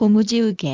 法務受け。